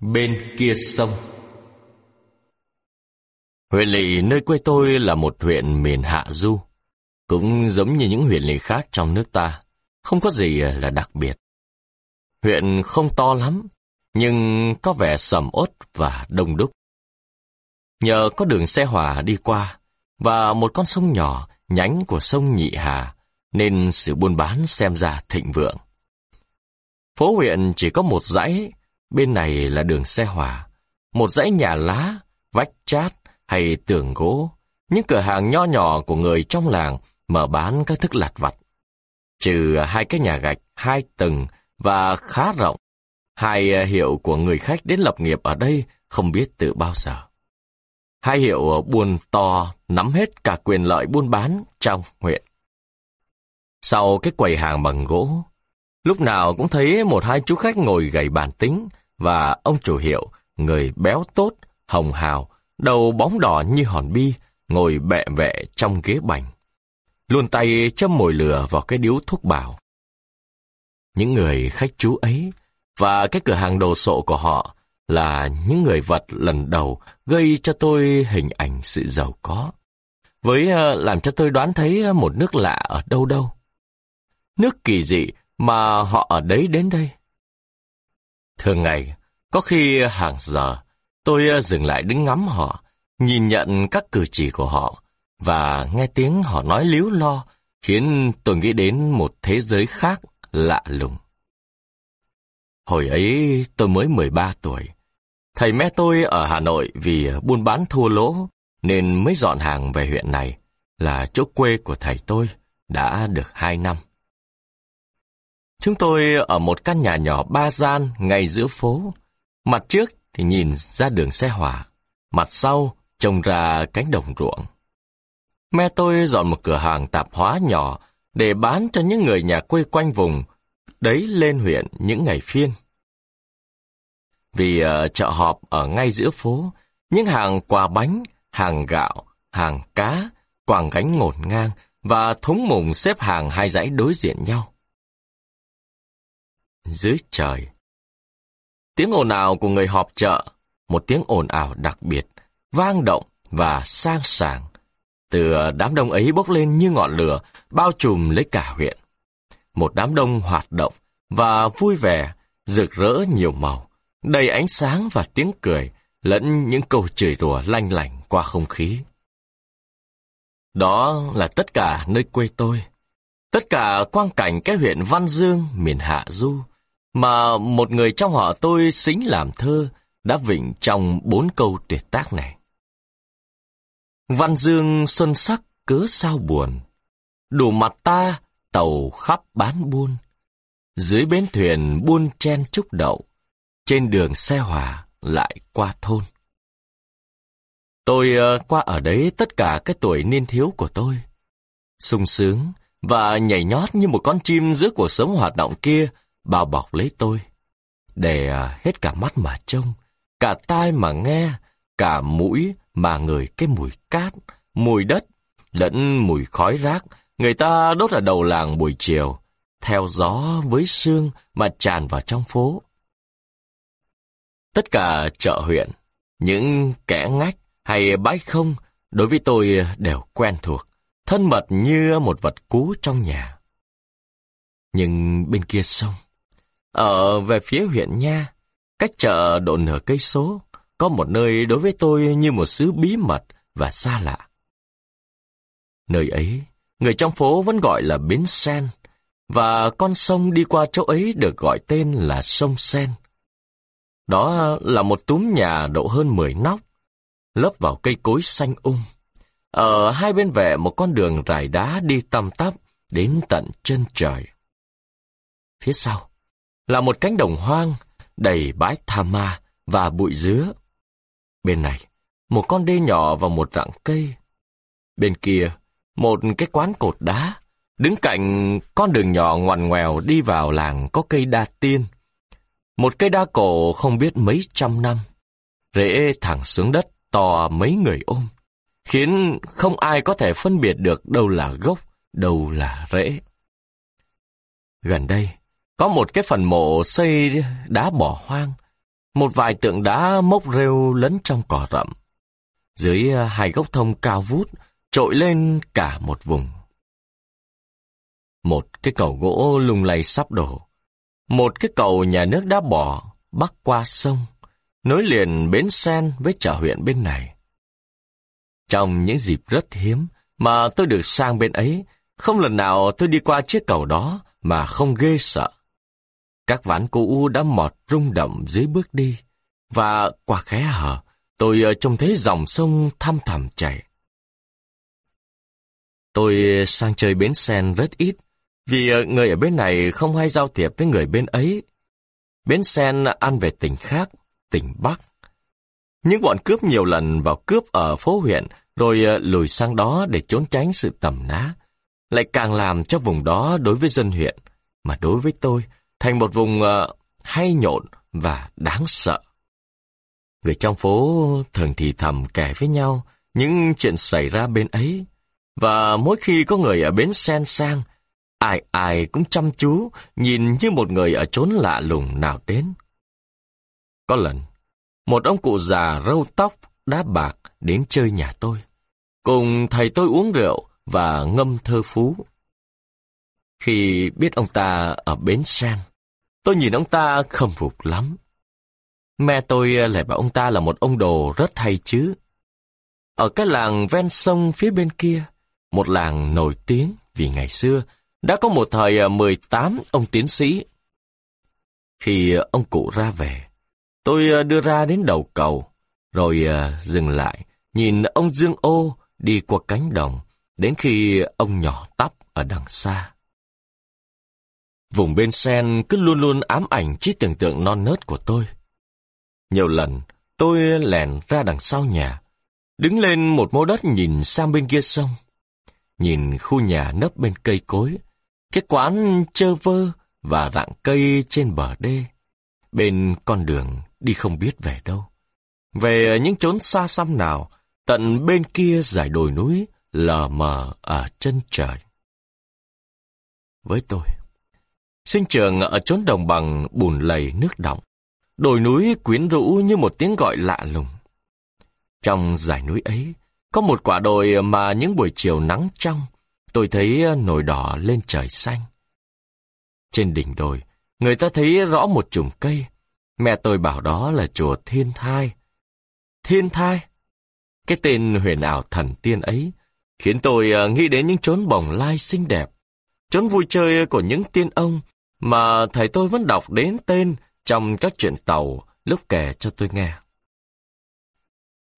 Bên kia sông Huyện lỵ nơi quê tôi là một huyện miền Hạ Du, cũng giống như những huyện lỵ khác trong nước ta, không có gì là đặc biệt. Huyện không to lắm, nhưng có vẻ sầm uất và đông đúc. Nhờ có đường xe hỏa đi qua và một con sông nhỏ nhánh của sông Nhị Hà, nên sự buôn bán xem ra thịnh vượng. Phố huyện chỉ có một dãy, bên này là đường xe hỏa, một dãy nhà lá, vách chát hay tường gỗ, những cửa hàng nho nhỏ của người trong làng mở bán các thức lặt vặt. Trừ hai cái nhà gạch hai tầng và khá rộng, hai hiệu của người khách đến lập nghiệp ở đây không biết từ bao giờ. Hai hiệu buôn to nắm hết cả quyền lợi buôn bán trong huyện. Sau cái quầy hàng bằng gỗ, lúc nào cũng thấy một hai chú khách ngồi gầy bàn tính và ông chủ hiệu, người béo tốt, hồng hào, đầu bóng đỏ như hòn bi, ngồi bẹ vẹ trong ghế bành. Luôn tay châm mồi lửa vào cái điếu thuốc bảo. Những người khách chú ấy và cái cửa hàng đồ sộ của họ là những người vật lần đầu gây cho tôi hình ảnh sự giàu có. Với ờ, làm cho tôi đoán thấy một nước lạ ở đâu đâu. Nước kỳ dị mà họ ở đấy đến đây. Thường ngày, có khi hàng giờ, tôi ờ, dừng lại đứng ngắm họ, nhìn nhận các cử chỉ của họ, và nghe tiếng họ nói líu lo, khiến tôi nghĩ đến một thế giới khác lạ lùng. Hồi ấy tôi mới 13 tuổi. Thầy mẹ tôi ở Hà Nội vì buôn bán thua lỗ nên mới dọn hàng về huyện này, là chỗ quê của thầy tôi, đã được hai năm. Chúng tôi ở một căn nhà nhỏ ba gian ngay giữa phố. Mặt trước thì nhìn ra đường xe hỏa, mặt sau trông ra cánh đồng ruộng. Mẹ tôi dọn một cửa hàng tạp hóa nhỏ để bán cho những người nhà quê quanh vùng, đấy lên huyện những ngày phiên. Vì uh, chợ họp ở ngay giữa phố, những hàng quà bánh, hàng gạo, hàng cá, quàng gánh ngổn ngang và thúng mùng xếp hàng hai dãy đối diện nhau. Dưới trời Tiếng ồn ào của người họp chợ, một tiếng ồn ào đặc biệt, vang động và sang sảng. Từ đám đông ấy bốc lên như ngọn lửa, bao trùm lấy cả huyện. Một đám đông hoạt động và vui vẻ, rực rỡ nhiều màu, đầy ánh sáng và tiếng cười, lẫn những câu chửi rủa lanh lảnh qua không khí. Đó là tất cả nơi quê tôi. Tất cả quang cảnh cái huyện Văn Dương, miền Hạ Du, mà một người trong họ tôi xính làm thơ đã vịnh trong bốn câu tuyệt tác này. Văn Dương xuân sắc cớ sao buồn, đủ mặt ta tàu khắp bán buôn, dưới bến thuyền buôn chen trúc đậu, trên đường xe hỏa lại qua thôn. Tôi ờ, qua ở đấy tất cả cái tuổi niên thiếu của tôi. sung sướng và nhảy nhót như một con chim giữa cuộc sống hoạt động kia bao bọc lấy tôi. Để à, hết cả mắt mà trông, cả tai mà nghe, cả mũi mà ngửi cái mùi cát, mùi đất, lẫn mùi khói rác người ta đốt ở đầu làng buổi chiều, theo gió với sương mà tràn vào trong phố. Tất cả chợ huyện, những kẻ ngách hay bãi không đối với tôi đều quen thuộc, thân mật như một vật cú trong nhà. Nhưng bên kia sông, ở về phía huyện Nha, cách chợ độ nửa cây số, có một nơi đối với tôi như một xứ bí mật và xa lạ. Nơi ấy, người trong phố vẫn gọi là Bến Sen, và con sông đi qua chỗ ấy được gọi tên là sông Sen. Đó là một túm nhà độ hơn 10 nóc, lấp vào cây cối xanh um. Ở hai bên vẻ một con đường rải đá đi tăm tắp đến tận chân trời. Phía sau là một cánh đồng hoang đầy bãi tha ma và bụi dứa. Bên này, một con đê nhỏ và một rặng cây. Bên kia, một cái quán cột đá, đứng cạnh con đường nhỏ ngoằn ngoèo đi vào làng có cây đa tiên. Một cây đa cổ không biết mấy trăm năm, rễ thẳng xuống đất to mấy người ôm, khiến không ai có thể phân biệt được đâu là gốc, đâu là rễ. Gần đây, có một cái phần mộ xây đá bỏ hoang, Một vài tượng đá mốc rêu lẫn trong cỏ rậm. Dưới à, hai gốc thông cao vút, trội lên cả một vùng. Một cái cầu gỗ lung lay sắp đổ. Một cái cầu nhà nước đã bỏ, bắc qua sông, nối liền bến sen với chợ huyện bên này. Trong những dịp rất hiếm mà tôi được sang bên ấy, không lần nào tôi đi qua chiếc cầu đó mà không ghê sợ. Các ván cũ đã mọt rung động dưới bước đi, và qua khé hở, tôi ờ, trông thấy dòng sông thăm thẳm chảy. Tôi sang chơi bến sen rất ít, vì ờ, người ở bên này không hay giao thiệp với người bên ấy. Bến sen ăn về tỉnh khác, tỉnh Bắc. Những bọn cướp nhiều lần vào cướp ở phố huyện, rồi ờ, lùi sang đó để trốn tránh sự tầm ná, lại càng làm cho vùng đó đối với dân huyện, mà đối với tôi, thành một vùng uh, hay nhộn và đáng sợ. Người trong phố thường thì thầm kể với nhau những chuyện xảy ra bên ấy, và mỗi khi có người ở bến sen sang, ai ai cũng chăm chú nhìn như một người ở chốn lạ lùng nào đến. Có lần, một ông cụ già râu tóc, đá bạc đến chơi nhà tôi. Cùng thầy tôi uống rượu và ngâm thơ phú. Khi biết ông ta ở bến sen, tôi nhìn ông ta khâm phục lắm. Mẹ tôi ờ, lại bảo ông ta là một ông đồ rất hay chứ. Ở cái làng ven sông phía bên kia, một làng nổi tiếng vì ngày xưa đã có một thời ờ, 18 ông tiến sĩ. Khi ờ, ông cụ ra về, tôi đưa ra đến đầu cầu, rồi dừng lại, nhìn ông Dương Ô đi qua cánh đồng, đến khi ông nhỏ tắp ở đằng xa. Vùng bên sen cứ luôn luôn ám ảnh trí tưởng tượng non nớt của tôi. Nhiều lần, tôi lèn ra đằng sau nhà, đứng lên một mô đất nhìn sang bên kia sông. Nhìn khu nhà nấp bên cây cối, cái quán chơ vơ và rặng cây trên bờ đê, bên con đường đi không biết về đâu. Về những chốn xa xăm nào, tận bên kia dải đồi núi lờ mờ ở chân trời. Với tôi, sinh trường ở chốn đồng bằng bùn lầy nước động, đồi núi quyến rũ như một tiếng gọi lạ lùng. Trong dải núi ấy, có một quả đồi mà những buổi chiều nắng trong, tôi thấy nổi đỏ lên trời xanh. Trên đỉnh đồi, người ta thấy rõ một chùm cây. Mẹ tôi bảo đó là chùa Thiên Thai. Thiên Thai? Cái tên huyền ảo thần tiên ấy khiến tôi à, nghĩ đến những chốn bồng lai xinh đẹp, chốn vui chơi của những tiên ông mà thầy tôi vẫn đọc đến tên trong các chuyện tàu lúc kể cho tôi nghe.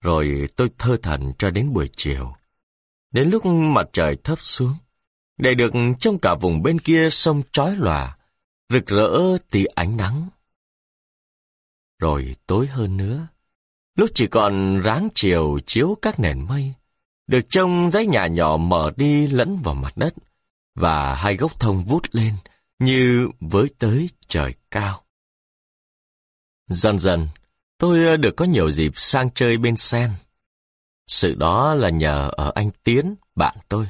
Rồi tôi thơ thần cho đến buổi chiều. Đến lúc mặt trời thấp xuống, để được trong cả vùng bên kia sông trói lòa, rực rỡ tí ánh nắng. Rồi tối hơn nữa, lúc chỉ còn ráng chiều chiếu các nền mây, được trông dãy nhà nhỏ mở đi lẫn vào mặt đất, và hai gốc thông vút lên như với tới trời cao. Dần dần, tôi ờ, được có nhiều dịp sang chơi bên sen. Sự đó là nhờ ở anh Tiến, bạn tôi.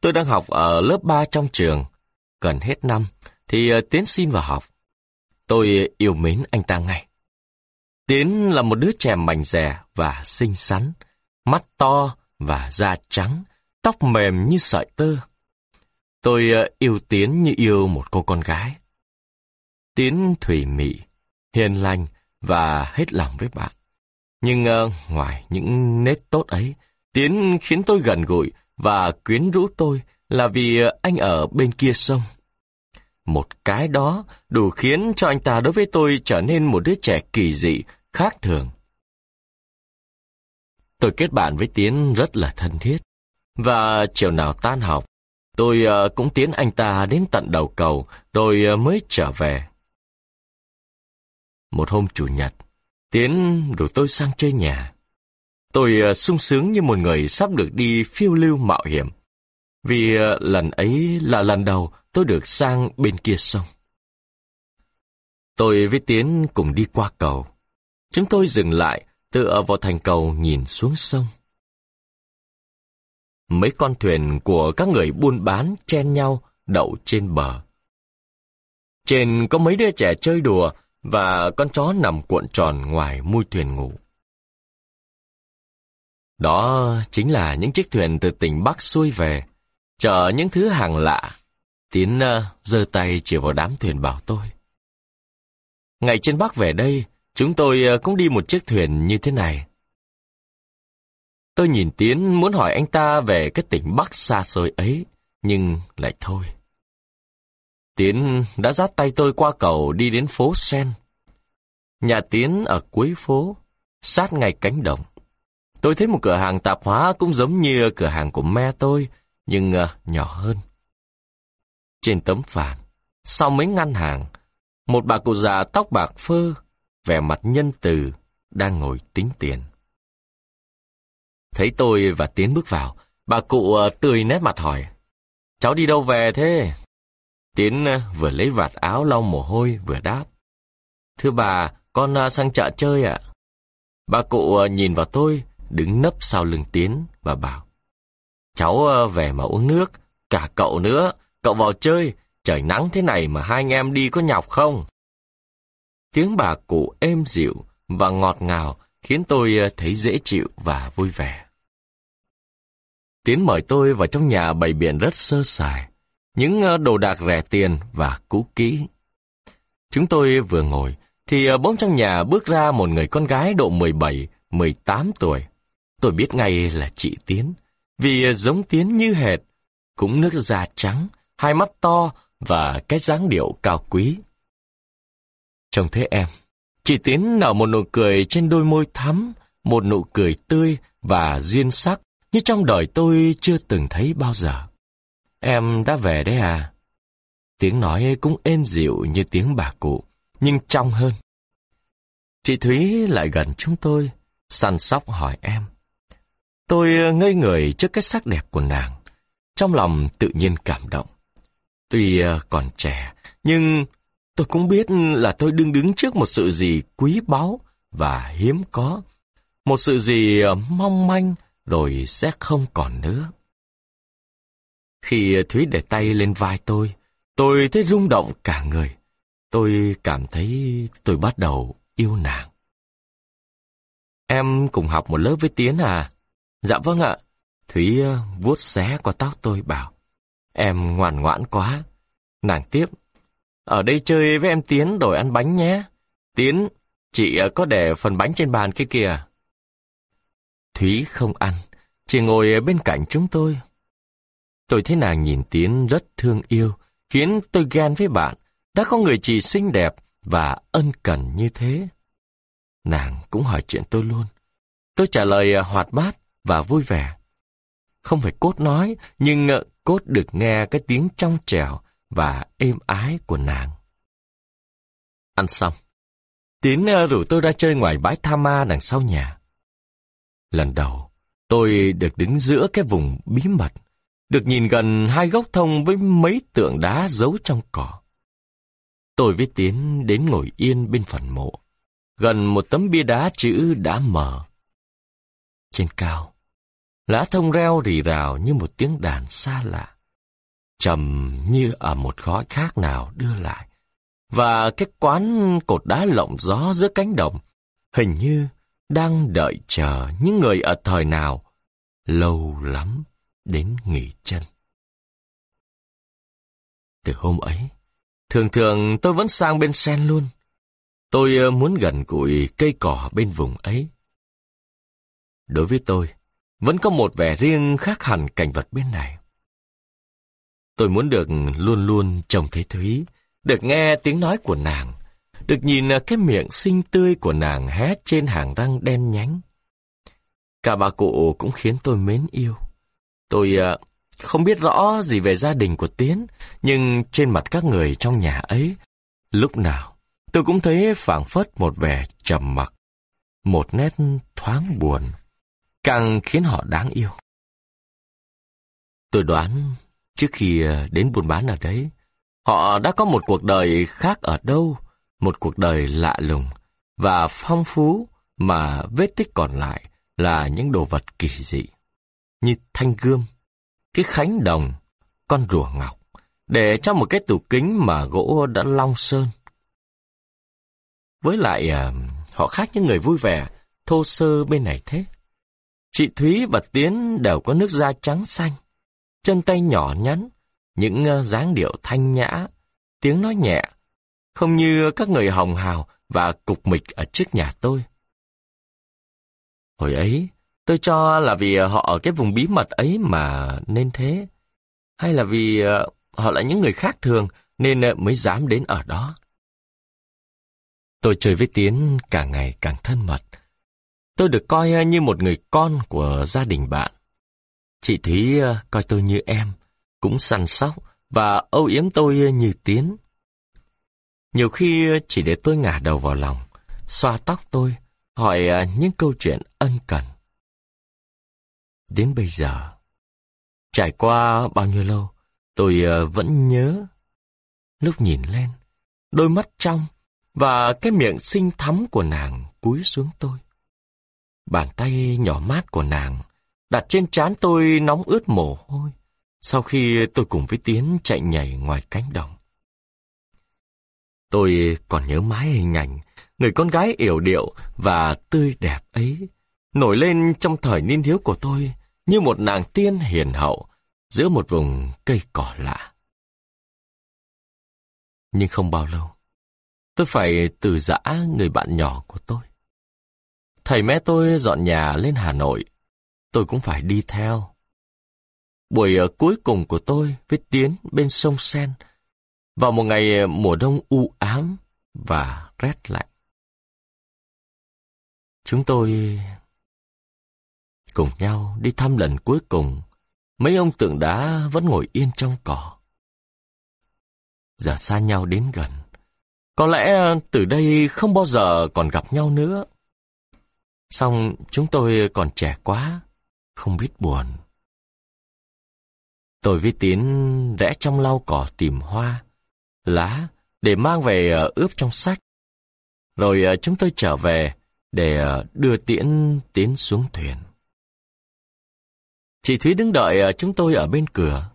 Tôi đang học ở lớp 3 trong trường. Gần hết năm, thì ờ, Tiến xin vào học. Tôi yêu mến anh ta ngay. Tiến là một đứa trẻ mảnh rẻ và xinh xắn, mắt to và da trắng, tóc mềm như sợi tơ. Tôi ờ, yêu Tiến như yêu một cô con gái. Tiến thủy mị, hiền lành và hết lòng với bạn. Nhưng uh, ngoài những nét tốt ấy, Tiến khiến tôi gần gũi và quyến rũ tôi là vì ờ, anh ở bên kia sông. Một cái đó đủ khiến cho anh ta đối với tôi trở nên một đứa trẻ kỳ dị, khác thường. Tôi kết bạn với Tiến rất là thân thiết. Và chiều nào tan học, tôi uh, cũng tiến anh ta đến tận đầu cầu rồi uh, mới trở về. Một hôm chủ nhật, Tiến rủ tôi sang chơi nhà. Tôi uh, sung sướng như một người sắp được đi phiêu lưu mạo hiểm. Vì uh, lần ấy là lần đầu tôi được sang bên kia sông. Tôi với Tiến cùng đi qua cầu. Chúng tôi dừng lại, tựa vào thành cầu nhìn xuống sông. Mấy con thuyền của các người buôn bán chen nhau đậu trên bờ. Trên có mấy đứa trẻ chơi đùa và con chó nằm cuộn tròn ngoài mui thuyền ngủ. Đó chính là những chiếc thuyền từ tỉnh Bắc xuôi về, chở những thứ hàng lạ. Tiến uh, giơ tay chỉ vào đám thuyền bảo tôi. Ngày trên Bắc về đây, chúng tôi uh, cũng đi một chiếc thuyền như thế này. Tôi nhìn Tiến muốn hỏi anh ta về cái tỉnh Bắc xa xôi ấy, nhưng lại thôi. Tiến đã dắt tay tôi qua cầu đi đến phố Sen. Nhà Tiến ở cuối phố, sát ngay cánh đồng. Tôi thấy một cửa hàng tạp hóa cũng giống như cửa hàng của me tôi, nhưng uh, nhỏ hơn. Trên tấm phản, sau mấy ngăn hàng, một bà cụ già tóc bạc phơ, vẻ mặt nhân từ, đang ngồi tính tiền. Thấy tôi và Tiến bước vào, bà cụ ờ, tươi nét mặt hỏi, Cháu đi đâu về thế? Tiến ờ, vừa lấy vạt áo lau mồ hôi vừa đáp. Thưa bà, con ờ, sang chợ chơi ạ. Bà cụ nhìn vào tôi, đứng nấp sau lưng Tiến và bảo. Cháu về mà uống nước, cả cậu nữa, cậu vào chơi, trời nắng thế này mà hai anh em đi có nhọc không? Tiếng bà cụ êm dịu và ngọt ngào khiến tôi thấy dễ chịu và vui vẻ. Tiến mời tôi vào trong nhà bày biện rất sơ sài, những ờ, đồ đạc rẻ tiền và cũ kỹ. Chúng tôi vừa ngồi, thì ờ, bỗng trong nhà bước ra một người con gái độ 17, 18 tuổi. Tôi biết ngay là chị Tiến, vì ờ, giống Tiến như hệt, cũng nước da trắng, hai mắt to và cái dáng điệu cao quý. Trông thế em, chị Tiến nở một nụ cười trên đôi môi thắm, một nụ cười tươi và duyên sắc như trong đời tôi chưa từng thấy bao giờ. Em đã về đấy à? Tiếng nói cũng êm dịu như tiếng bà cụ, nhưng trong hơn. Chị Thúy lại gần chúng tôi, săn sóc hỏi em. Tôi ngây người trước cái sắc đẹp của nàng, trong lòng tự nhiên cảm động. Tuy ờ, còn trẻ, nhưng tôi cũng biết là tôi đương đứng trước một sự gì quý báu và hiếm có. Một sự gì ờ, mong manh rồi sẽ không còn nữa. Khi Thúy để tay lên vai tôi, tôi thấy rung động cả người. Tôi cảm thấy tôi bắt đầu yêu nàng. Em cùng học một lớp với Tiến à? Dạ vâng ạ. Thúy ờ, vuốt xé qua tóc tôi bảo. Em ngoan ngoãn quá. Nàng tiếp. Ở đây chơi với em Tiến đổi ăn bánh nhé. Tiến, chị ờ, có để phần bánh trên bàn kia kìa. Thúy không ăn, chỉ ngồi bên cạnh chúng tôi. Tôi thấy nàng nhìn Tiến rất thương yêu, khiến tôi ghen với bạn. Đã có người chị xinh đẹp và ân cần như thế. Nàng cũng hỏi chuyện tôi luôn. Tôi trả lời à, hoạt bát và vui vẻ. Không phải cốt nói, nhưng à, cốt được nghe cái tiếng trong trẻo và êm ái của nàng. Ăn xong, Tiến à, rủ tôi ra chơi ngoài bãi tha ma đằng sau nhà. Lần đầu, tôi được đứng giữa cái vùng bí mật, được nhìn gần hai gốc thông với mấy tượng đá giấu trong cỏ. Tôi với Tiến đến ngồi yên bên phần mộ, gần một tấm bia đá chữ đã mở. Trên cao, lá thông reo rì rào như một tiếng đàn xa lạ, trầm như ở một gói khác nào đưa lại. Và cái quán cột đá lộng gió giữa cánh đồng, hình như đang đợi chờ những người ở thời nào lâu lắm đến nghỉ chân. Từ hôm ấy, thường thường tôi vẫn sang bên sen luôn. Tôi ờ, muốn gần gũi cây cỏ bên vùng ấy. Đối với tôi, vẫn có một vẻ riêng khác hẳn cảnh vật bên này. Tôi muốn được luôn luôn trông thấy Thúy, được nghe tiếng nói của nàng, được nhìn à, cái miệng xinh tươi của nàng hé trên hàng răng đen nhánh. Cả bà cụ cũng khiến tôi mến yêu. Tôi uh, không biết rõ gì về gia đình của Tiến, nhưng trên mặt các người trong nhà ấy, lúc nào tôi cũng thấy phảng phất một vẻ trầm mặc, một nét thoáng buồn càng khiến họ đáng yêu. Tôi đoán, trước khi à, đến buôn bán ở đấy, họ đã có một cuộc đời khác ở đâu, một cuộc đời lạ lùng và phong phú mà vết tích còn lại là những đồ vật kỳ dị, như thanh gươm, cái khánh đồng, con rùa ngọc, để trong một cái tủ kính mà gỗ đã long sơn. Với lại à, họ khác những người vui vẻ, thô sơ bên này thế. Chị Thúy và Tiến đều có nước da trắng xanh, chân tay nhỏ nhắn, những à, dáng điệu thanh nhã, tiếng nói nhẹ, không như các người hồng hào và cục mịch ở trước nhà tôi. Hồi ấy, tôi cho là vì họ ở cái vùng bí mật ấy mà nên thế, hay là vì ờ, họ là những người khác thường nên ờ, mới dám đến ở đó. Tôi chơi với Tiến càng ngày càng thân mật. Tôi được coi ờ, như một người con của gia đình bạn. Chị Thúy coi tôi như em, cũng săn sóc và âu yếm tôi như Tiến. Nhiều khi chỉ để tôi ngả đầu vào lòng, xoa tóc tôi, hỏi à, những câu chuyện ân cần. Đến bây giờ, trải qua bao nhiêu lâu, tôi à, vẫn nhớ. Lúc nhìn lên, đôi mắt trong và cái miệng xinh thắm của nàng cúi xuống tôi. Bàn tay nhỏ mát của nàng đặt trên trán tôi nóng ướt mồ hôi sau khi tôi cùng với Tiến chạy nhảy ngoài cánh đồng. Tôi còn nhớ mãi hình ảnh người con gái yểu điệu và tươi đẹp ấy nổi lên trong thời niên thiếu của tôi như một nàng tiên hiền hậu giữa một vùng cây cỏ lạ. Nhưng không bao lâu, tôi phải từ giã người bạn nhỏ của tôi. Thầy mẹ tôi dọn nhà lên Hà Nội, tôi cũng phải đi theo. Buổi ở cuối cùng của tôi với Tiến bên sông Sen, vào một ngày mùa đông u ám và rét lạnh. Chúng tôi cùng nhau đi thăm lần cuối cùng, mấy ông tượng đá vẫn ngồi yên trong cỏ. Giờ xa nhau đến gần, có lẽ từ đây không bao giờ còn gặp nhau nữa. Xong chúng tôi còn trẻ quá, không biết buồn. Tôi với Tiến rẽ trong lau cỏ tìm hoa, lá để mang về ờ, ướp trong sách. Rồi ờ, chúng tôi trở về để ờ, đưa Tiễn Tiến xuống thuyền. Chị Thúy đứng đợi chúng tôi ở bên cửa.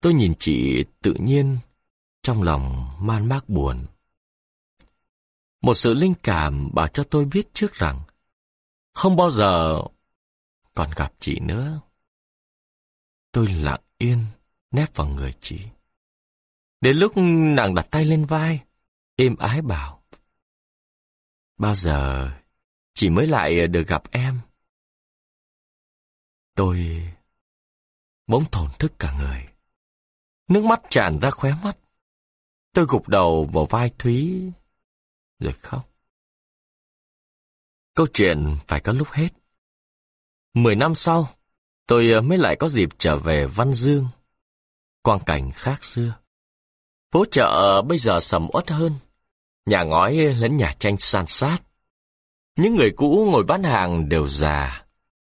Tôi nhìn chị tự nhiên, trong lòng man mác buồn. Một sự linh cảm bảo cho tôi biết trước rằng không bao giờ còn gặp chị nữa. Tôi lặng yên, nép vào người chị. Đến lúc nàng đặt tay lên vai, êm ái bảo. Bao giờ chị mới lại được gặp em? Tôi bỗng thổn thức cả người. Nước mắt tràn ra khóe mắt. Tôi gục đầu vào vai Thúy, rồi khóc. Câu chuyện phải có lúc hết. Mười năm sau, tôi mới lại có dịp trở về Văn Dương. Quang cảnh khác xưa. Phố chợ bây giờ sầm uất hơn. Nhà ngói lẫn nhà tranh san sát. Những người cũ ngồi bán hàng đều già,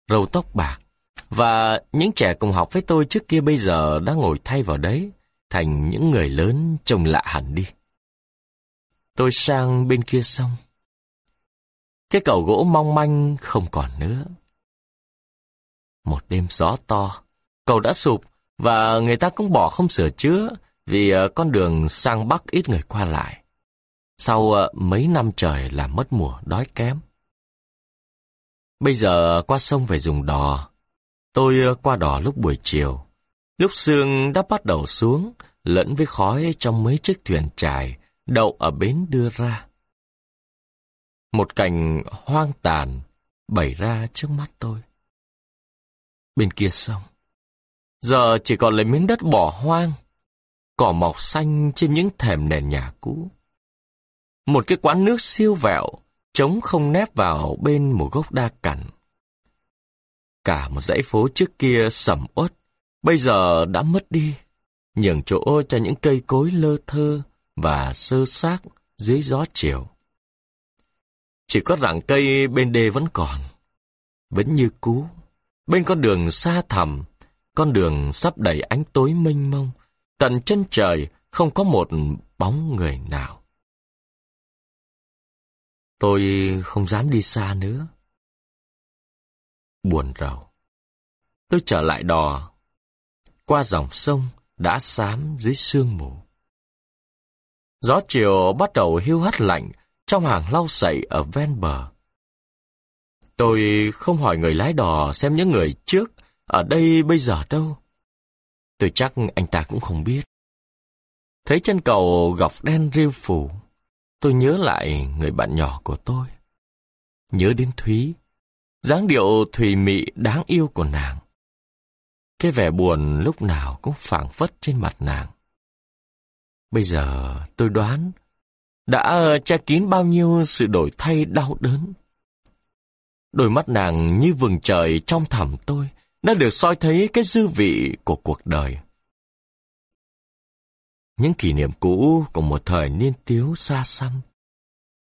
râu tóc bạc. Và những trẻ cùng học với tôi trước kia bây giờ đã ngồi thay vào đấy, thành những người lớn trông lạ hẳn đi. Tôi sang bên kia sông. Cái cầu gỗ mong manh không còn nữa. Một đêm gió to, cầu đã sụp và người ta cũng bỏ không sửa chữa vì ờ, con đường sang Bắc ít người qua lại. Sau ờ, mấy năm trời làm mất mùa đói kém. Bây giờ qua sông phải dùng đò. Tôi ờ, qua đò lúc buổi chiều. Lúc sương đã bắt đầu xuống, lẫn với khói trong mấy chiếc thuyền trài đậu ở bến đưa ra. Một cảnh hoang tàn bày ra trước mắt tôi. Bên kia sông, giờ chỉ còn lại miếng đất bỏ hoang, cỏ mọc xanh trên những thềm nền nhà cũ. Một cái quán nước siêu vẹo, trống không nép vào bên một gốc đa cằn. Cả một dãy phố trước kia sầm uất, bây giờ đã mất đi, nhường chỗ cho những cây cối lơ thơ và sơ xác dưới gió chiều. Chỉ có rặng cây bên đê vẫn còn, vẫn như cũ. Bên con đường xa thẳm, con đường sắp đầy ánh tối mênh mông, tận chân trời không có một bóng người nào. Tôi không dám đi xa nữa. Buồn rầu. Tôi trở lại đò, qua dòng sông đã xám dưới sương mù. Gió chiều bắt đầu hiu hắt lạnh, trong hàng lau sậy ở ven bờ. Tôi không hỏi người lái đò xem những người trước ở đây bây giờ đâu. Tôi chắc anh ta cũng không biết. Thấy chân cầu gọc đen rêu phủ, tôi nhớ lại người bạn nhỏ của tôi. Nhớ đến Thúy, dáng điệu thùy mị đáng yêu của nàng. Cái vẻ buồn lúc nào cũng phảng phất trên mặt nàng. Bây giờ tôi đoán đã che kín bao nhiêu sự đổi thay đau đớn. Đôi mắt nàng như vừng trời trong thẳm tôi đã được soi thấy cái dư vị của cuộc đời. Những kỷ niệm cũ của một thời niên tiếu xa xăm.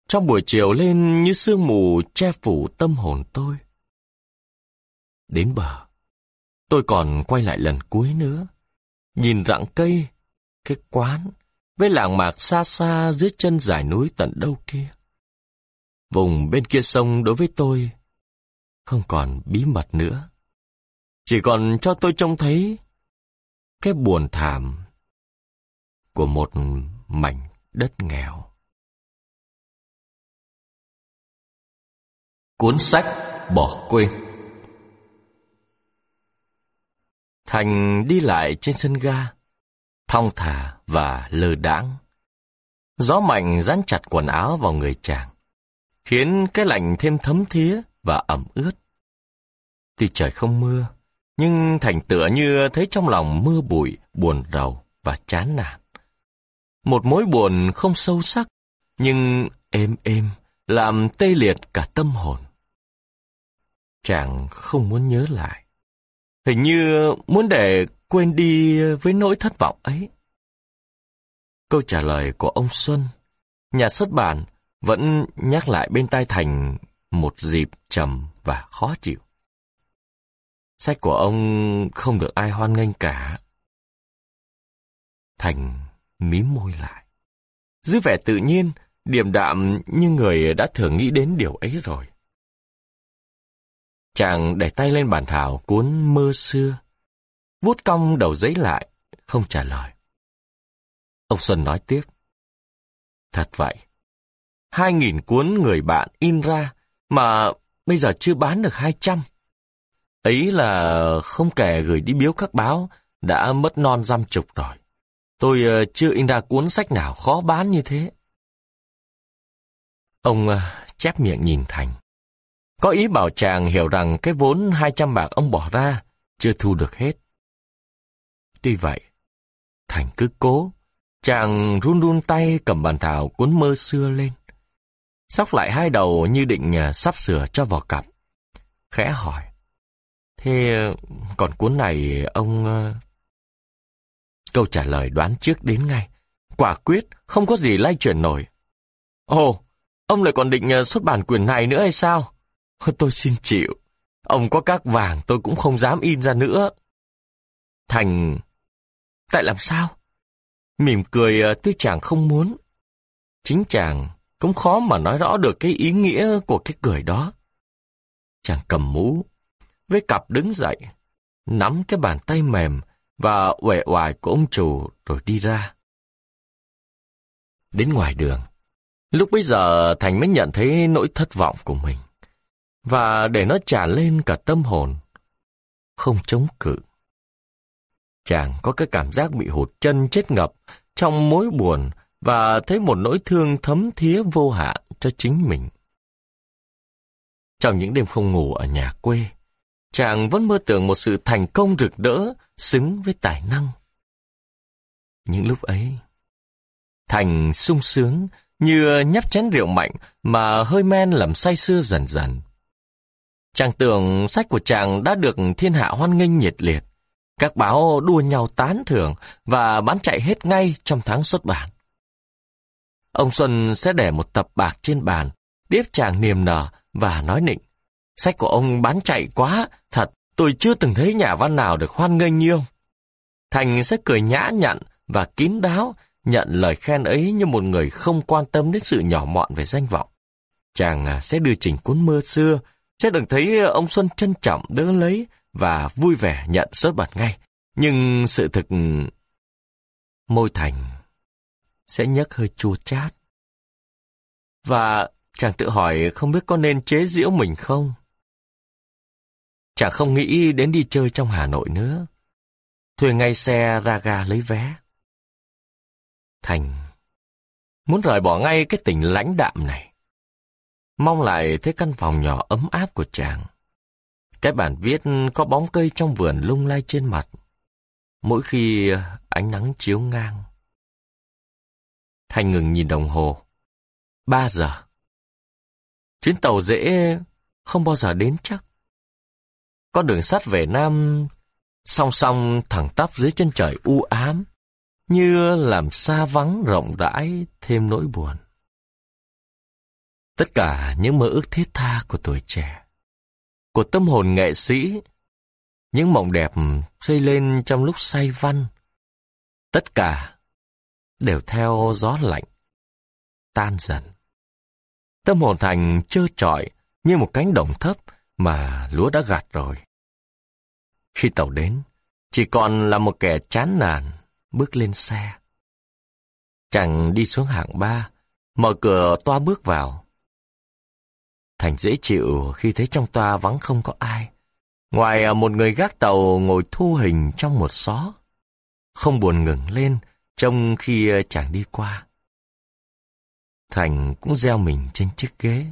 Trong buổi chiều lên như sương mù che phủ tâm hồn tôi. Đến bờ, tôi còn quay lại lần cuối nữa. Nhìn rặng cây, cái quán, với làng mạc xa xa dưới chân dải núi tận đâu kia. Vùng bên kia sông đối với tôi không còn bí mật nữa. Chỉ còn cho tôi trông thấy cái buồn thảm của một mảnh đất nghèo. Cuốn sách bỏ quên Thành đi lại trên sân ga, thong thả và lơ đãng. Gió mạnh dán chặt quần áo vào người chàng, khiến cái lạnh thêm thấm thía và ẩm ướt. Tuy trời không mưa, nhưng Thành tựa như thấy trong lòng mưa bụi, buồn rầu và chán nản. Một mối buồn không sâu sắc, nhưng êm êm, làm tê liệt cả tâm hồn. Chàng không muốn nhớ lại. Hình như muốn để quên đi với nỗi thất vọng ấy. Câu trả lời của ông Xuân, nhà xuất bản vẫn nhắc lại bên tai Thành một dịp trầm và khó chịu. Sách của ông không được ai hoan nghênh cả. Thành mím môi lại. Giữ vẻ tự nhiên, điềm đạm như người đã thường nghĩ đến điều ấy rồi. Chàng để tay lên bàn thảo cuốn mơ xưa, vuốt cong đầu giấy lại, không trả lời. Ông Xuân nói tiếp. Thật vậy, hai nghìn cuốn người bạn in ra mà bây giờ chưa bán được hai trăm. Ấy là không kể gửi đi biếu các báo, đã mất non dăm chục rồi. Tôi ờ, chưa in ra cuốn sách nào khó bán như thế. Ông ờ, chép miệng nhìn Thành. Có ý bảo chàng hiểu rằng cái vốn 200 bạc ông bỏ ra chưa thu được hết. Tuy vậy, Thành cứ cố, chàng run run tay cầm bàn thảo cuốn mơ xưa lên. Sóc lại hai đầu như định ờ, sắp sửa cho vào cặp. Khẽ hỏi. Thế ờ, còn cuốn này ông... Ờ, câu trả lời đoán trước đến ngay. Quả quyết, không có gì lay chuyển nổi. Ồ, ông lại còn định ờ, xuất bản quyền này nữa hay sao? Tôi xin chịu. Ông có các vàng tôi cũng không dám in ra nữa. Thành... Tại làm sao? Mỉm cười tuy chàng không muốn. Chính chàng cũng khó mà nói rõ được cái ý nghĩa của cái cười đó. Chàng cầm mũ, với cặp đứng dậy, nắm cái bàn tay mềm và uể oải của ông chủ rồi đi ra. Đến ngoài đường, lúc bấy giờ Thành mới nhận thấy nỗi thất vọng của mình. Và để nó tràn lên cả tâm hồn, không chống cự. Chàng có cái cảm giác bị hụt chân chết ngập trong mối buồn và thấy một nỗi thương thấm thía vô hạn cho chính mình. Trong những đêm không ngủ ở nhà quê, chàng vẫn mơ tưởng một sự thành công rực rỡ, xứng với tài năng. Những lúc ấy, Thành sung sướng như nhấp chén rượu mạnh mà hơi men làm say sưa dần dần. Chàng tưởng sách của chàng đã được thiên hạ hoan nghênh nhiệt liệt. Các báo đua nhau tán thưởng và bán chạy hết ngay trong tháng xuất bản. Ông Xuân sẽ để một tập bạc trên bàn, tiếp chàng niềm nở và nói nịnh. Sách của ông bán chạy quá, thật, tôi chưa từng thấy nhà văn nào được hoan nghênh như ông. Thành sẽ cười nhã nhặn và kín đáo, nhận lời khen ấy như một người không quan tâm đến sự nhỏ mọn về danh vọng. Chàng à, sẽ đưa trình cuốn mơ xưa, sẽ được thấy ông Xuân trân trọng đỡ lấy và vui vẻ nhận xuất bản ngay. Nhưng sự thực... Môi Thành sẽ nhấc hơi chua chát. Và chàng tự hỏi không biết có nên chế giễu mình không? Chả không nghĩ đến đi chơi trong Hà Nội nữa. Thuê ngay xe ra ga lấy vé. Thành, muốn rời bỏ ngay cái tình lãnh đạm này. Mong lại thấy căn phòng nhỏ ấm áp của chàng. Cái bản viết có bóng cây trong vườn lung lay trên mặt. Mỗi khi ánh nắng chiếu ngang. Thành ngừng nhìn đồng hồ. Ba giờ. Chuyến tàu dễ không bao giờ đến chắc. Con đường sắt về Nam song song thẳng tắp dưới chân trời u ám, như làm xa vắng rộng rãi thêm nỗi buồn. Tất cả những mơ ước thiết tha của tuổi trẻ, của tâm hồn nghệ sĩ, những mộng đẹp xây lên trong lúc say văn, tất cả đều theo gió lạnh, tan dần. Tâm hồn thành trơ trọi như một cánh đồng thấp mà lúa đã gặt rồi. Khi tàu đến, chỉ còn là một kẻ chán nản bước lên xe. Chàng đi xuống hạng ba, mở cửa toa bước vào. Thành dễ chịu khi thấy trong toa vắng không có ai. Ngoài à, một người gác tàu ngồi thu hình trong một xó. Không buồn ngừng lên trông khi à, chàng đi qua. Thành cũng gieo mình trên chiếc ghế.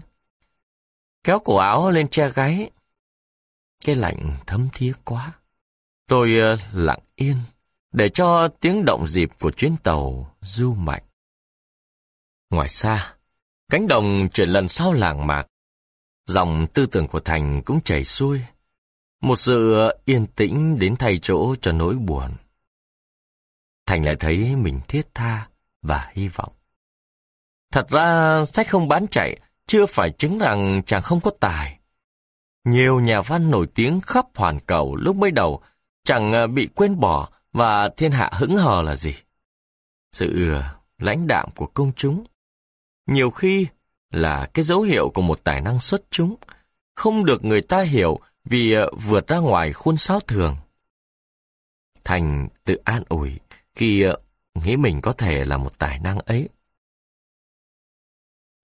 Kéo cổ áo lên che gáy. Cái lạnh thấm thía quá. Tôi ờ, lặng yên, để cho tiếng động dịp của chuyến tàu du mạnh. Ngoài xa, cánh đồng chuyển lần sau làng mạc. Dòng tư tưởng của Thành cũng chảy xuôi. Một sự yên tĩnh đến thay chỗ cho nỗi buồn. Thành lại thấy mình thiết tha và hy vọng. Thật ra, sách không bán chạy, chưa phải chứng rằng chàng không có tài. Nhiều nhà văn nổi tiếng khắp hoàn cầu lúc mới đầu chẳng à, bị quên bỏ và thiên hạ hững hờ là gì. Sự ờ, lãnh đạm của công chúng nhiều khi là cái dấu hiệu của một tài năng xuất chúng, không được người ta hiểu vì à, vượt ra ngoài khuôn sáo thường. Thành tự an ủi khi nghĩ mình có thể là một tài năng ấy.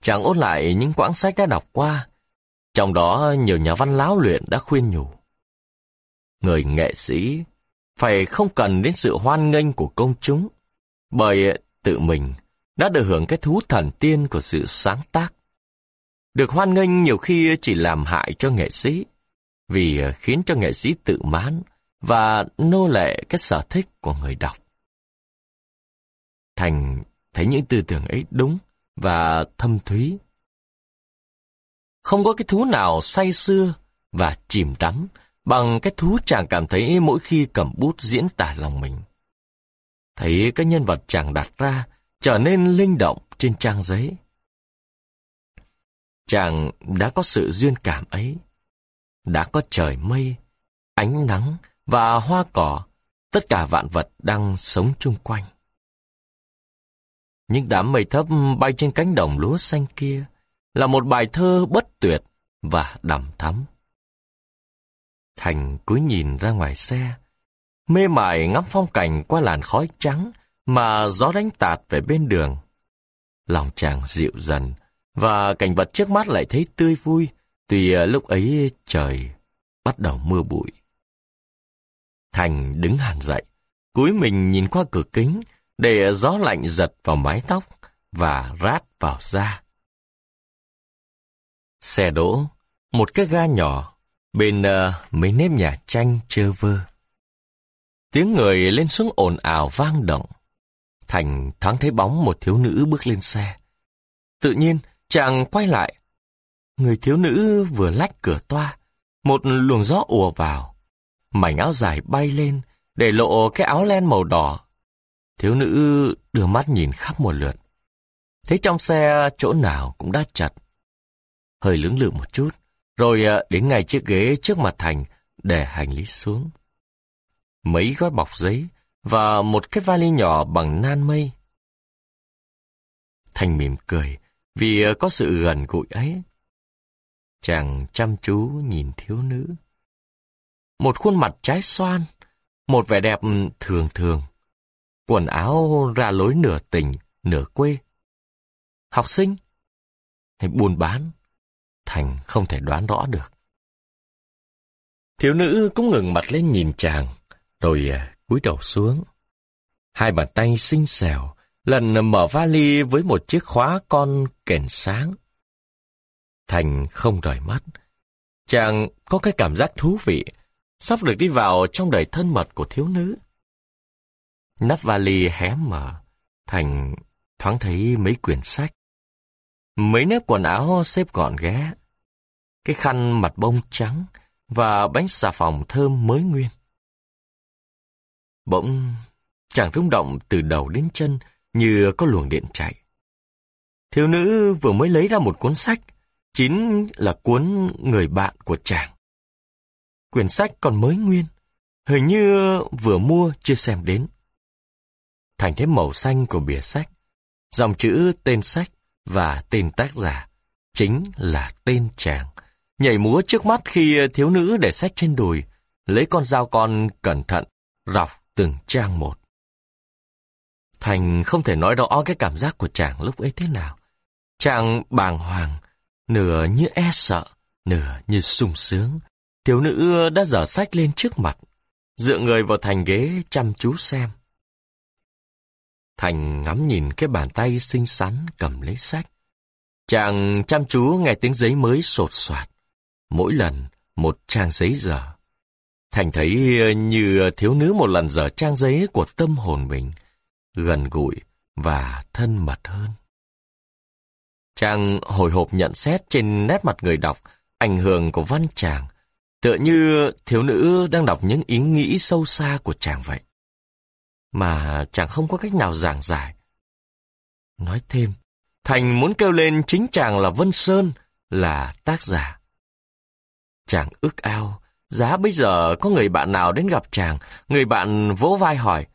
Chàng ôn lại những quãng sách đã đọc qua, trong đó nhiều nhà văn láo luyện đã khuyên nhủ. Người nghệ sĩ phải không cần đến sự hoan nghênh của công chúng, bởi tự mình đã được hưởng cái thú thần tiên của sự sáng tác. Được hoan nghênh nhiều khi chỉ làm hại cho nghệ sĩ, vì khiến cho nghệ sĩ tự mãn và nô lệ cái sở thích của người đọc. Thành thấy những tư tưởng ấy đúng và thâm thúy. Không có cái thú nào say xưa và chìm đắm bằng cái thú chàng cảm thấy mỗi khi cầm bút diễn tả lòng mình. Thấy các nhân vật chàng đặt ra trở nên linh động trên trang giấy. Chàng đã có sự duyên cảm ấy. Đã có trời mây, ánh nắng và hoa cỏ, tất cả vạn vật đang sống chung quanh. Những đám mây thấp bay trên cánh đồng lúa xanh kia là một bài thơ bất tuyệt và đầm thắm. Thành cúi nhìn ra ngoài xe, mê mải ngắm phong cảnh qua làn khói trắng mà gió đánh tạt về bên đường. Lòng chàng dịu dần, và cảnh vật trước mắt lại thấy tươi vui, tuy lúc ấy trời bắt đầu mưa bụi. Thành đứng hẳn dậy, cúi mình nhìn qua cửa kính, để gió lạnh giật vào mái tóc và rát vào da. Xe đỗ, một cái ga nhỏ Bên uh, mấy nếp nhà tranh chơ vơ. Tiếng người lên xuống ồn ào vang động. Thành thoáng thấy bóng một thiếu nữ bước lên xe. Tự nhiên, chàng quay lại. Người thiếu nữ vừa lách cửa toa, một luồng gió ùa vào. Mảnh áo dài bay lên, để lộ cái áo len màu đỏ. Thiếu nữ đưa mắt nhìn khắp một lượt. Thấy trong xe chỗ nào cũng đã chặt. Hơi lưỡng lự một chút, rồi à, đến ngay chiếc ghế trước mặt Thành để hành lý xuống. Mấy gói bọc giấy và một cái vali nhỏ bằng nan mây. Thành mỉm cười vì à, có sự gần gũi ấy. Chàng chăm chú nhìn thiếu nữ. Một khuôn mặt trái xoan, một vẻ đẹp thường thường. Quần áo ra lối nửa tỉnh nửa quê. Học sinh, hay buôn bán, Thành không thể đoán rõ được. Thiếu nữ cũng ngừng mặt lên nhìn chàng, rồi à, cúi đầu xuống. Hai bàn tay xinh xẻo, lần mở vali với một chiếc khóa con kèn sáng. Thành không rời mắt. Chàng có cái cảm giác thú vị, sắp được đi vào trong đời thân mật của thiếu nữ. Nắp vali hé mở, Thành thoáng thấy mấy quyển sách. Mấy nếp quần áo xếp gọn ghé. Cái khăn mặt bông trắng và bánh xà phòng thơm mới nguyên. Bỗng, chàng rung động từ đầu đến chân như có luồng điện chạy. Thiếu nữ vừa mới lấy ra một cuốn sách, chính là cuốn Người bạn của chàng. Quyển sách còn mới nguyên, hình như vừa mua chưa xem đến. Thành thế màu xanh của bìa sách, dòng chữ tên sách và tên tác giả, chính là tên chàng. Nhảy múa trước mắt khi thiếu nữ để sách trên đùi, lấy con dao con cẩn thận, rọc từng trang một. Thành không thể nói rõ cái cảm giác của chàng lúc ấy thế nào. Chàng bàng hoàng, nửa như e sợ, nửa như sung sướng. Thiếu nữ đã dở sách lên trước mặt, dựa người vào thành ghế chăm chú xem. Thành ngắm nhìn cái bàn tay xinh xắn cầm lấy sách. Chàng chăm chú nghe tiếng giấy mới sột soạt. Mỗi lần một trang giấy dở. Thành thấy như thiếu nữ một lần dở trang giấy của tâm hồn mình, gần gũi và thân mật hơn. Chàng hồi hộp nhận xét trên nét mặt người đọc ảnh hưởng của văn chàng, tựa như thiếu nữ đang đọc những ý nghĩ sâu xa của chàng vậy mà chàng không có cách nào giảng giải. Nói thêm, Thành muốn kêu lên chính chàng là Vân Sơn, là tác giả. Chàng ước ao, giá bây giờ có người bạn nào đến gặp chàng, người bạn vỗ vai hỏi,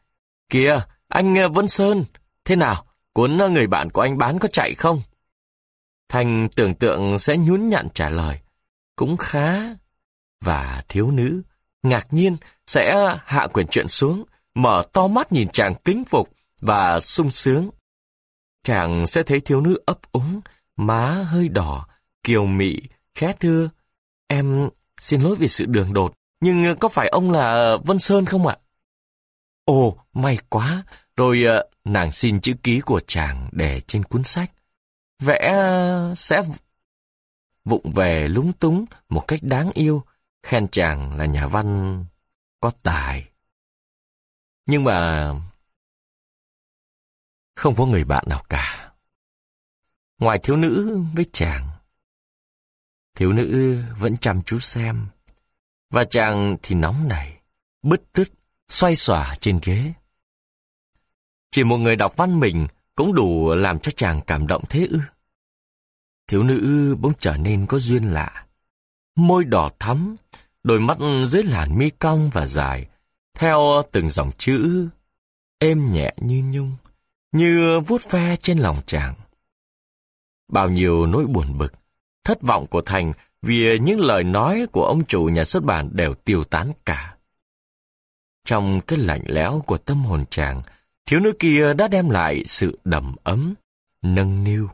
Kìa, anh ờ, Vân Sơn, thế nào, cuốn ờ, người bạn của anh bán có chạy không? Thành tưởng tượng sẽ nhún nhặn trả lời, cũng khá. Và thiếu nữ, ngạc nhiên, sẽ hạ quyển chuyện xuống, mở to mắt nhìn chàng kính phục và sung sướng. Chàng sẽ thấy thiếu nữ ấp úng, má hơi đỏ, kiều mị, khẽ thưa. Em xin lỗi vì sự đường đột, nhưng có phải ông là Vân Sơn không ạ? Ồ, may quá, rồi ờ, nàng xin chữ ký của chàng để trên cuốn sách. Vẽ ờ, sẽ vụng về lúng túng một cách đáng yêu, khen chàng là nhà văn có tài. Nhưng mà... Không có người bạn nào cả. Ngoài thiếu nữ với chàng. Thiếu nữ vẫn chăm chú xem. Và chàng thì nóng nảy, bứt rứt, xoay xòa trên ghế. Chỉ một người đọc văn mình cũng đủ làm cho chàng cảm động thế ư. Thiếu nữ bỗng trở nên có duyên lạ. Môi đỏ thắm, đôi mắt dưới làn mi cong và dài, theo từng dòng chữ, êm nhẹ như nhung, như vuốt ve trên lòng chàng. Bao nhiêu nỗi buồn bực, thất vọng của Thành vì những lời nói của ông chủ nhà xuất bản đều tiêu tán cả. Trong cái lạnh lẽo của tâm hồn chàng, thiếu nữ kia đã đem lại sự đầm ấm, nâng niu.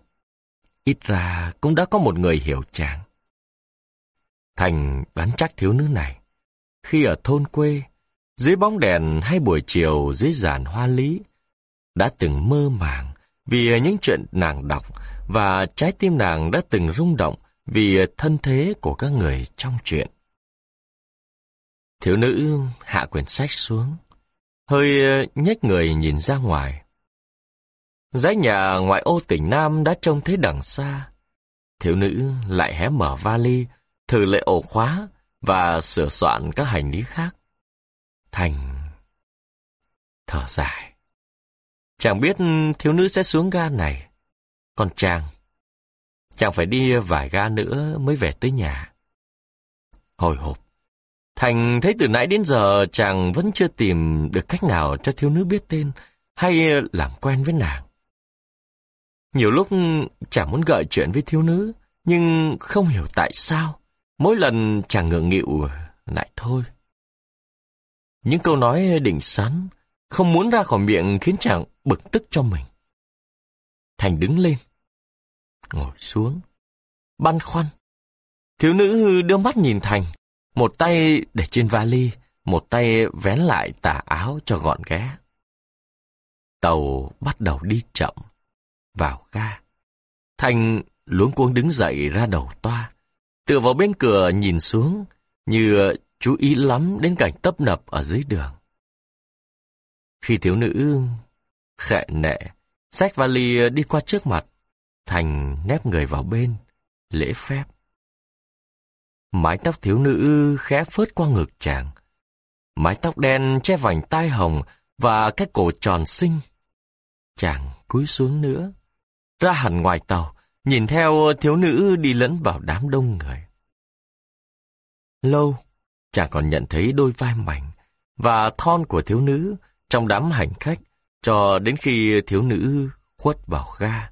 Ít ra cũng đã có một người hiểu chàng. Thành đoán chắc thiếu nữ này. Khi ở thôn quê, dưới bóng đèn hay buổi chiều dưới giàn hoa lý, đã từng mơ màng vì những chuyện nàng đọc và trái tim nàng đã từng rung động vì thân thế của các người trong chuyện. Thiếu nữ hạ quyển sách xuống, hơi nhếch người nhìn ra ngoài. Dãy nhà ngoại ô tỉnh Nam đã trông thấy đằng xa. Thiếu nữ lại hé mở vali, thử lại ổ khóa và sửa soạn các hành lý khác. Thành thở dài. Chàng biết thiếu nữ sẽ xuống ga này. Còn chàng, chàng phải đi vài ga nữa mới về tới nhà. Hồi hộp. Thành thấy từ nãy đến giờ chàng vẫn chưa tìm được cách nào cho thiếu nữ biết tên hay làm quen với nàng. Nhiều lúc chàng muốn gợi chuyện với thiếu nữ, nhưng không hiểu tại sao. Mỗi lần chàng ngượng nghịu lại thôi. Những câu nói đỉnh sán không muốn ra khỏi miệng khiến chàng bực tức cho mình. Thành đứng lên, ngồi xuống, băn khoăn. Thiếu nữ đưa mắt nhìn Thành, một tay để trên vali, một tay vén lại tà áo cho gọn ghé. Tàu bắt đầu đi chậm, vào ga. Thành luống cuống đứng dậy ra đầu toa, tựa vào bên cửa nhìn xuống, như chú ý lắm đến cảnh tấp nập ở dưới đường. Khi thiếu nữ khệ nệ, xách vali đi qua trước mặt, Thành nép người vào bên, lễ phép. Mái tóc thiếu nữ khẽ phớt qua ngực chàng. Mái tóc đen che vành tai hồng và cái cổ tròn xinh. Chàng cúi xuống nữa, ra hẳn ngoài tàu, nhìn theo thiếu nữ đi lẫn vào đám đông người. Lâu, chàng còn nhận thấy đôi vai mảnh và thon của thiếu nữ trong đám hành khách cho đến khi thiếu nữ khuất vào ga.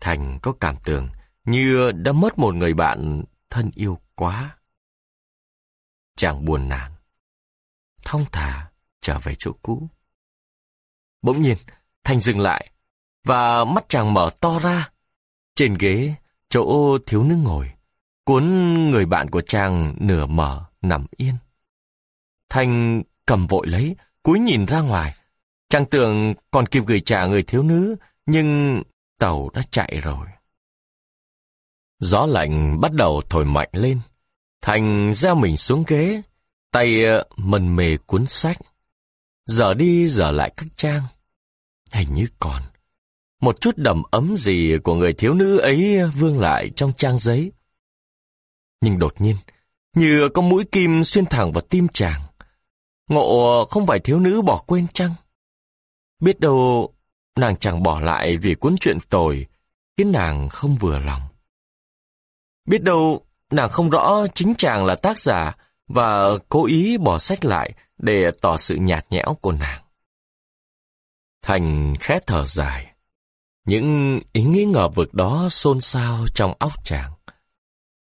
Thành có cảm tưởng như đã mất một người bạn thân yêu quá. Chàng buồn nản, thong thả trở về chỗ cũ. Bỗng nhiên, Thành dừng lại, và mắt chàng mở to ra. Trên ghế, chỗ thiếu nữ ngồi, cuốn người bạn của chàng nửa mở, nằm yên. Thành cầm vội lấy, cúi nhìn ra ngoài. Chàng tưởng còn kịp gửi trả người thiếu nữ, nhưng tàu đã chạy rồi. Gió lạnh bắt đầu thổi mạnh lên. Thành gieo mình xuống ghế, tay ờ, mần mề cuốn sách. Giờ đi giờ lại các trang. Hình như còn. Một chút đầm ấm gì của người thiếu nữ ấy vương lại trong trang giấy. Nhưng đột nhiên, như có mũi kim xuyên thẳng vào tim chàng. Ngộ không phải thiếu nữ bỏ quên chăng? Biết đâu nàng chàng bỏ lại vì cuốn chuyện tồi, khiến nàng không vừa lòng. Biết đâu nàng không rõ chính chàng là tác giả và cố ý bỏ sách lại để tỏ sự nhạt nhẽo của nàng. Thành khẽ thở dài. Những ý nghĩ ngờ vực đó xôn xao trong óc chàng.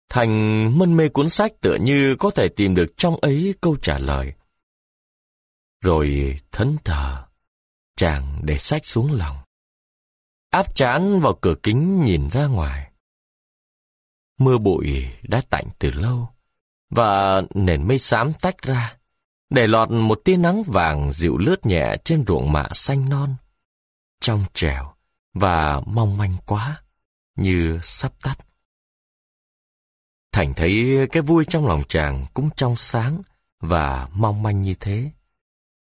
Thành mân mê cuốn sách tựa như có thể tìm được trong ấy câu trả lời. Rồi thẫn thờ, chàng để sách xuống lòng. Áp chán vào cửa kính nhìn ra ngoài. Mưa bụi đã tạnh từ lâu, và nền mây xám tách ra, để lọt một tia nắng vàng dịu lướt nhẹ trên ruộng mạ xanh non, trong trèo và mong manh quá, như sắp tắt. Thành thấy cái vui trong lòng chàng cũng trong sáng và mong manh như thế.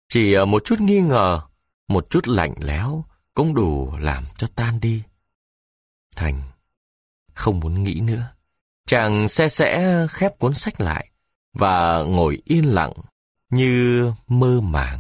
Chỉ ờ, một chút nghi ngờ, một chút lạnh lẽo cũng đủ làm cho tan đi. Thành không muốn nghĩ nữa. Chàng xe sẽ khép cuốn sách lại và ngồi yên lặng như mơ màng.